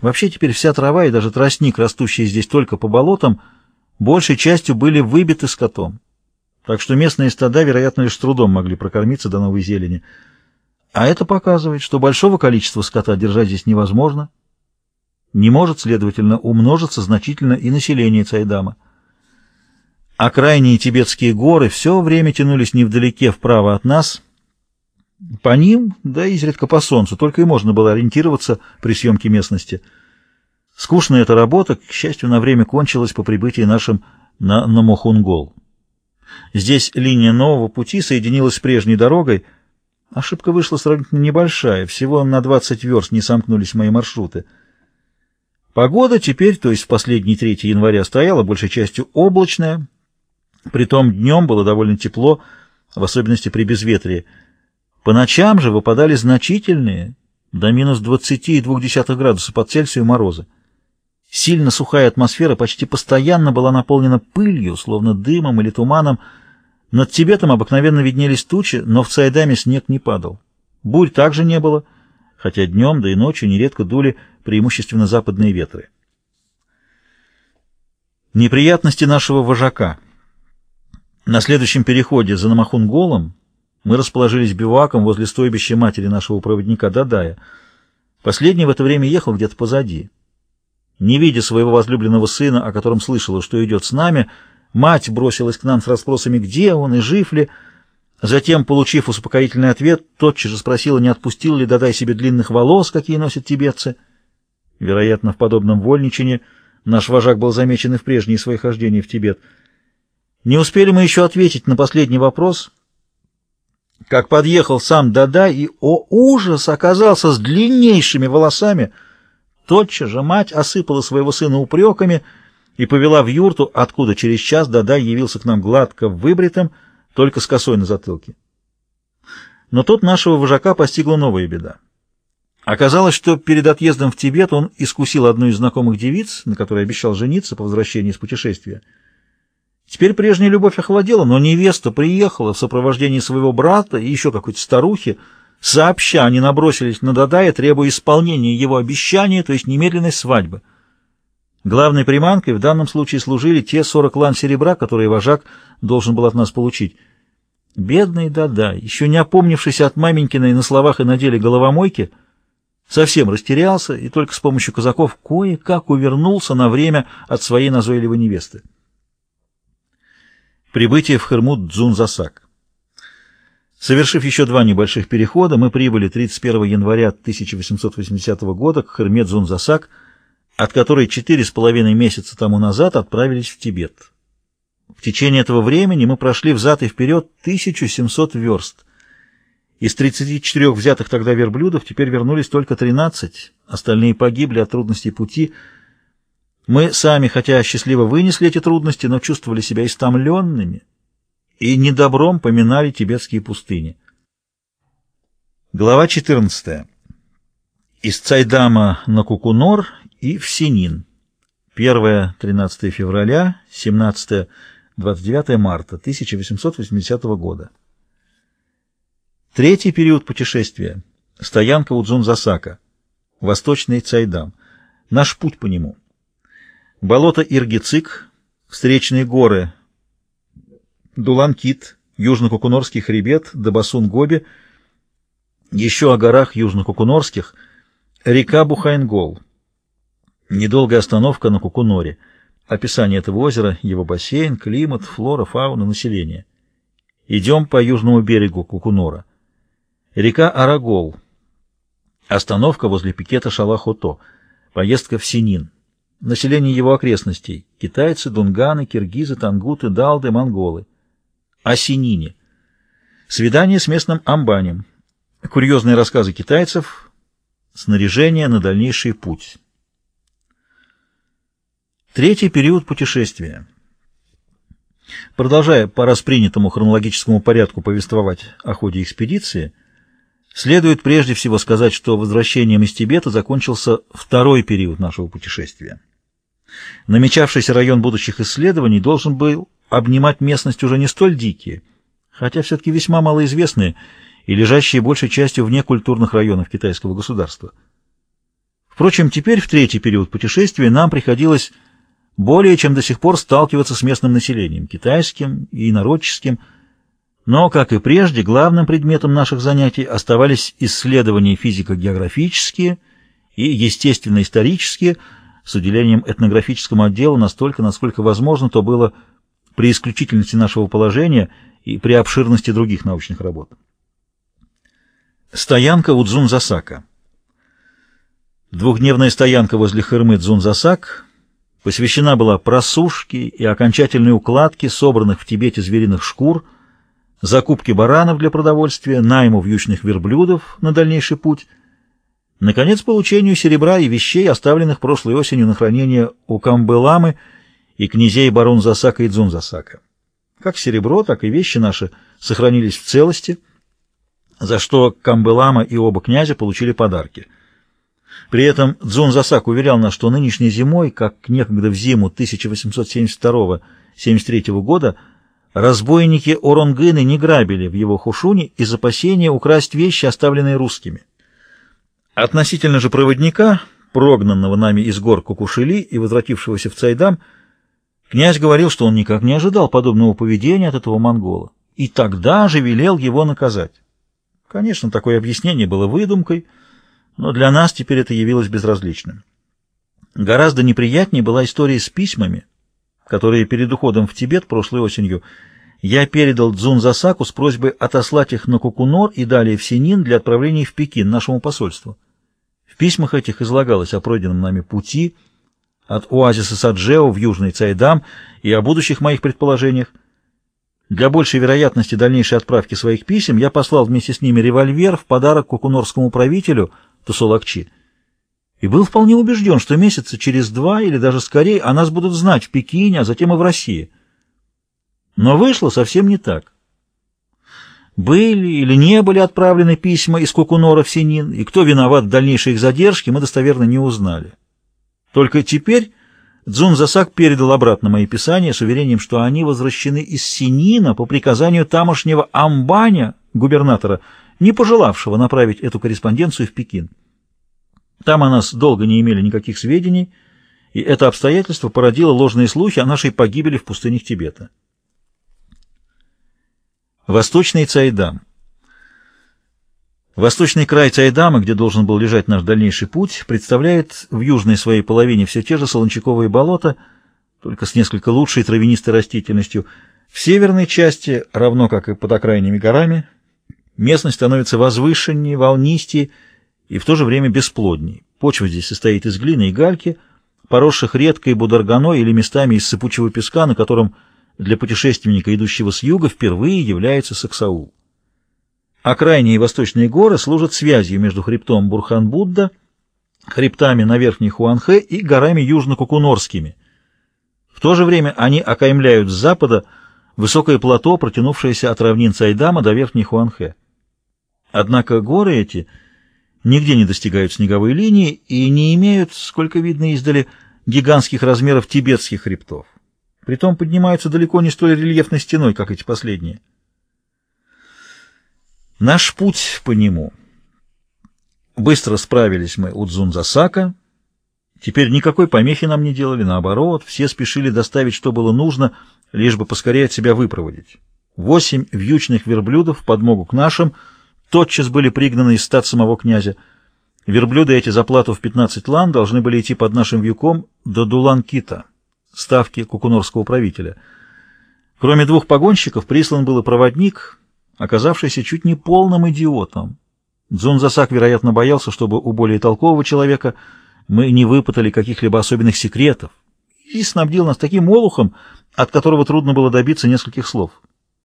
Вообще теперь вся трава и даже тростник, растущий здесь только по болотам, большей частью были выбиты скотом. Так что местные стада, вероятно, лишь трудом могли прокормиться до новой зелени. А это показывает, что большого количества скота держать здесь невозможно. Не может, следовательно, умножиться значительно и население Цайдама. А крайние тибетские горы все время тянулись невдалеке вправо от нас. По ним, да изредка по солнцу, только и можно было ориентироваться при съемке местности. Скучная эта работа, к счастью, на время кончилась по прибытии нашим на Намохунгол. Здесь линия нового пути соединилась с прежней дорогой. Ошибка вышла сравнительно небольшая, всего на 20 верст не сомкнулись мои маршруты. Погода теперь, то есть в последний 3 января, стояла большей частью облачная, притом днем было довольно тепло, в особенности при безветрии. По ночам же выпадали значительные, до минус 20,2 градуса по Цельсию морозы. Сильно сухая атмосфера почти постоянно была наполнена пылью, словно дымом или туманом. Над Тибетом обыкновенно виднелись тучи, но в Цайдаме снег не падал. Бурь также не было, хотя днем, да и ночью нередко дули преимущественно западные ветры. Неприятности нашего вожака. На следующем переходе за Намахунголом мы расположились биваком возле стойбища матери нашего проводника Дадая. Последний в это время ехал где-то позади. Не видя своего возлюбленного сына, о котором слышала, что идет с нами, мать бросилась к нам с расспросами, где он и жив ли. Затем, получив успокоительный ответ, тотчас же спросила, не отпустил ли Дадай себе длинных волос, какие носят тибетцы. Вероятно, в подобном вольничине наш вожак был замечен и в прежние свои хождения в Тибет. Не успели мы еще ответить на последний вопрос, как подъехал сам Дадай и, о ужас, оказался с длиннейшими волосами — Тотчас же мать осыпала своего сына упреками и повела в юрту, откуда через час Дадай явился к нам гладко выбритым, только с косой на затылке. Но тут нашего вожака постигла новая беда. Оказалось, что перед отъездом в Тибет он искусил одну из знакомых девиц, на которой обещал жениться по возвращении из путешествия. Теперь прежняя любовь охладела, но невеста приехала в сопровождении своего брата и еще какой-то старухи, Сообща они набросились на Дадая, требуя исполнения его обещания, то есть немедленной свадьбы. Главной приманкой в данном случае служили те 40 лан серебра, которые вожак должен был от нас получить. Бедный Дадай, еще не опомнившийся от маменькиной на словах и на деле головомойки, совсем растерялся и только с помощью казаков кое-как увернулся на время от своей назойливой невесты. Прибытие в Хермут Дзунзасак Совершив еще два небольших перехода, мы прибыли 31 января 1880 года к Хермет-Зунзасак, от которой четыре с половиной месяца тому назад отправились в Тибет. В течение этого времени мы прошли взад и вперед 1700 верст. Из 34 взятых тогда верблюдов теперь вернулись только 13, остальные погибли от трудностей пути. Мы сами, хотя счастливо вынесли эти трудности, но чувствовали себя истомленными, и недобром поминали тибетские пустыни. Глава 14. Из Цайдама на Кукунор и в Синин. 1-13 февраля, 17-29 марта 1880 года. Третий период путешествия. Стоянка у Дзунзасака. Восточный Цайдам. Наш путь по нему. Болото Иргицик, встречные горы Дуланкит, Южно-Кукунорский хребет, Дабасун-Гоби, еще о горах Южно-Кукунорских, река Бухайнгол. Недолгая остановка на Кукуноре. Описание этого озера, его бассейн, климат, флора, фауна, население. Идем по южному берегу Кукунора. Река Арагол. Остановка возле пикета Шалахото. Поездка в Синин. Население его окрестностей. Китайцы, дунганы, киргизы, тангуты, далды, монголы о Синине. Свидание с местным амбанем. Курьезные рассказы китайцев. Снаряжение на дальнейший путь. Третий период путешествия. Продолжая по распринятому хронологическому порядку повествовать о ходе экспедиции, следует прежде всего сказать, что возвращением из Тибета закончился второй период нашего путешествия. Намечавшийся район будущих исследований должен был обнимать местность уже не столь дикие, хотя все-таки весьма малоизвестные и лежащие большей частью вне культурных районов китайского государства. Впрочем, теперь, в третий период путешествия, нам приходилось более чем до сих пор сталкиваться с местным населением, китайским и инородческим, но, как и прежде, главным предметом наших занятий оставались исследования физико-географические и естественно-исторические, с уделением этнографическому отделу настолько, насколько возможно, то было при исключительности нашего положения и при обширности других научных работ. Стоянка у Дзунзасака Двухдневная стоянка возле хырмы Дзунзасак посвящена была просушке и окончательной укладке собранных в Тибете звериных шкур, закупке баранов для продовольствия, найму вьючных верблюдов на дальнейший путь, наконец, получению серебра и вещей, оставленных прошлой осенью на хранение у Камбыламы и князей барон Засака и Дзун Засака. Как серебро, так и вещи наши сохранились в целости, за что Камбылама и оба князя получили подарки — при этом Дзун Засак уверял нас, что нынешней зимой, как некогда в зиму 1872-73 года, разбойники Оронгыны не грабили в его хушуне из опасения украсть вещи, оставленные русскими. Относительно же проводника, прогнанного нами из гор Кукушили и возвратившегося в Цайдам, князь говорил, что он никак не ожидал подобного поведения от этого монгола, и тогда же велел его наказать. Конечно, такое объяснение было выдумкой, но для нас теперь это явилось безразличным. Гораздо неприятнее была история с письмами, которые перед уходом в Тибет прошлой осенью я передал Цзун Засаку с просьбой отослать их на Кукунор и далее в Синин для отправления в Пекин, нашему посольству. В письмах этих излагалось о пройденном нами пути от оазиса Саджео в Южный Цайдам и о будущих моих предположениях. Для большей вероятности дальнейшей отправки своих писем я послал вместе с ними револьвер в подарок кукунорскому правителю — Тусолакчи, и был вполне убежден, что месяца через два или даже скорее о нас будут знать в Пекине, а затем и в России. Но вышло совсем не так. Были или не были отправлены письма из Кукунора в Синин, и кто виноват в дальнейшей их задержке, мы достоверно не узнали. Только теперь Дзун Засак передал обратно мои писания с уверением, что они возвращены из Синина по приказанию тамошнего Амбаня, губернатора, не пожелавшего направить эту корреспонденцию в Пекин. Там о нас долго не имели никаких сведений, и это обстоятельство породило ложные слухи о нашей погибели в пустынях Тибета. Восточный Цайдам Восточный край Цайдама, где должен был лежать наш дальнейший путь, представляет в южной своей половине все те же солончаковые болота, только с несколько лучшей травянистой растительностью. В северной части, равно как и под окраинными горами, Местность становится возвышеннее, волнистее и в то же время бесплодней. Почва здесь состоит из глины и гальки, поросших редкой бударганой или местами из сыпучего песка, на котором для путешественника, идущего с юга, впервые является Саксаул. А крайние и восточные горы служат связью между хребтом Бурхан-Будда, хребтами на Верхней Хуанхэ и горами южно-кукунорскими. В то же время они окаймляют с запада высокое плато, протянувшееся от равнин Цайдама до Верхней Хуанхэ. Однако горы эти нигде не достигают снеговой линии и не имеют, сколько видно издали, гигантских размеров тибетских хребтов. Притом поднимаются далеко не столь рельефной стеной, как эти последние. Наш путь по нему. Быстро справились мы у Дзунзасака. Теперь никакой помехи нам не делали, наоборот, все спешили доставить, что было нужно, лишь бы поскорее от себя выпроводить. Восемь вьючных верблюдов подмогу к нашим — тотчас были пригнаны из стад самого князя. Верблюды эти за плату в 15 лан должны были идти под нашим вьюком до Дулан-Кита, ставки кукунорского правителя. Кроме двух погонщиков, прислан был и проводник, оказавшийся чуть не полным идиотом. Дзунзасак, вероятно, боялся, чтобы у более толкового человека мы не выпытали каких-либо особенных секретов, и снабдил нас таким олухом, от которого трудно было добиться нескольких слов.